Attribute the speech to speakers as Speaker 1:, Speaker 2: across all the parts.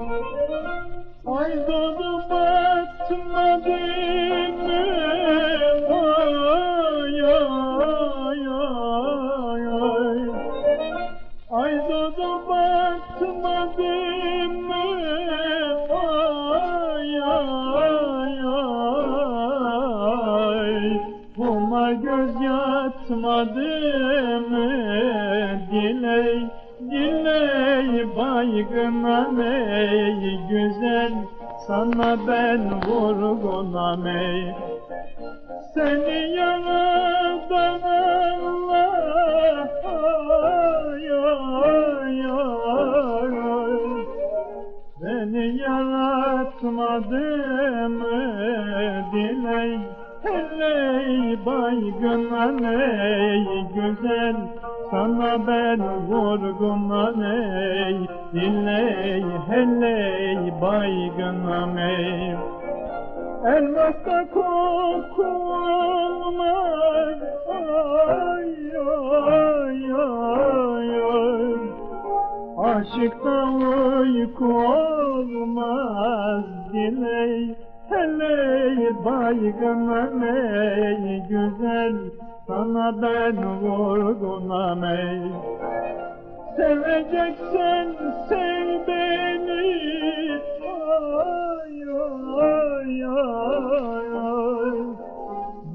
Speaker 1: Ay doğdu batmadı mı? Ay ay ay ay Ay doğdu batmadı mı? Ay ay ay Buna göz yatmadı mı? Diley diley baygınam ey güzel. Sana ben vurgunam ey. Seni yaradan Allah ay, ay, ay. Beni yaratmadı mı diley? Heley baygın ey güzel Sana ben vurgun ey Diley heley baygın ey. Elmasta koku olmaz Ay ay ay ay. Aşıkta uyku olmaz Diley heley baygınım ey. Güzel Sana ben vurgunam ey Seveceksen sev beni. Ay ay ay ay.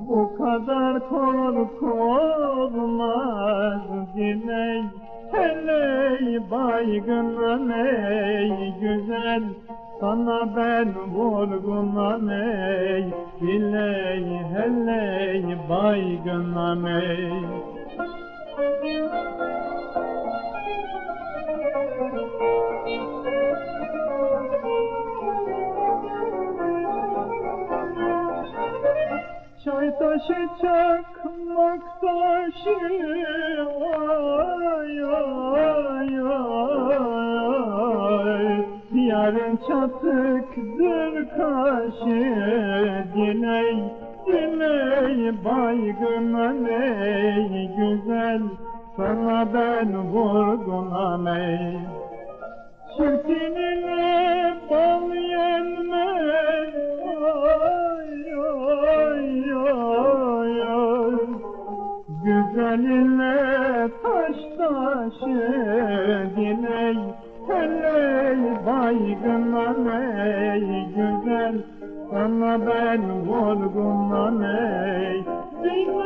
Speaker 1: Bu kadar korku olmaz Diley heley baygınım ey güzel sana ben vurgunam ey Diley heley baygınam ey. Çay taşı çakmak taşı ay ay Yarın çatıktır kaşı Diley diley baygın ey güzel. Sana ben vurgunam ey Çirkinine bal yenmez Ay ay ay ay Güzeline taş taşı diley Heley baygın ey güzel Sana ben vurgunam ey Diley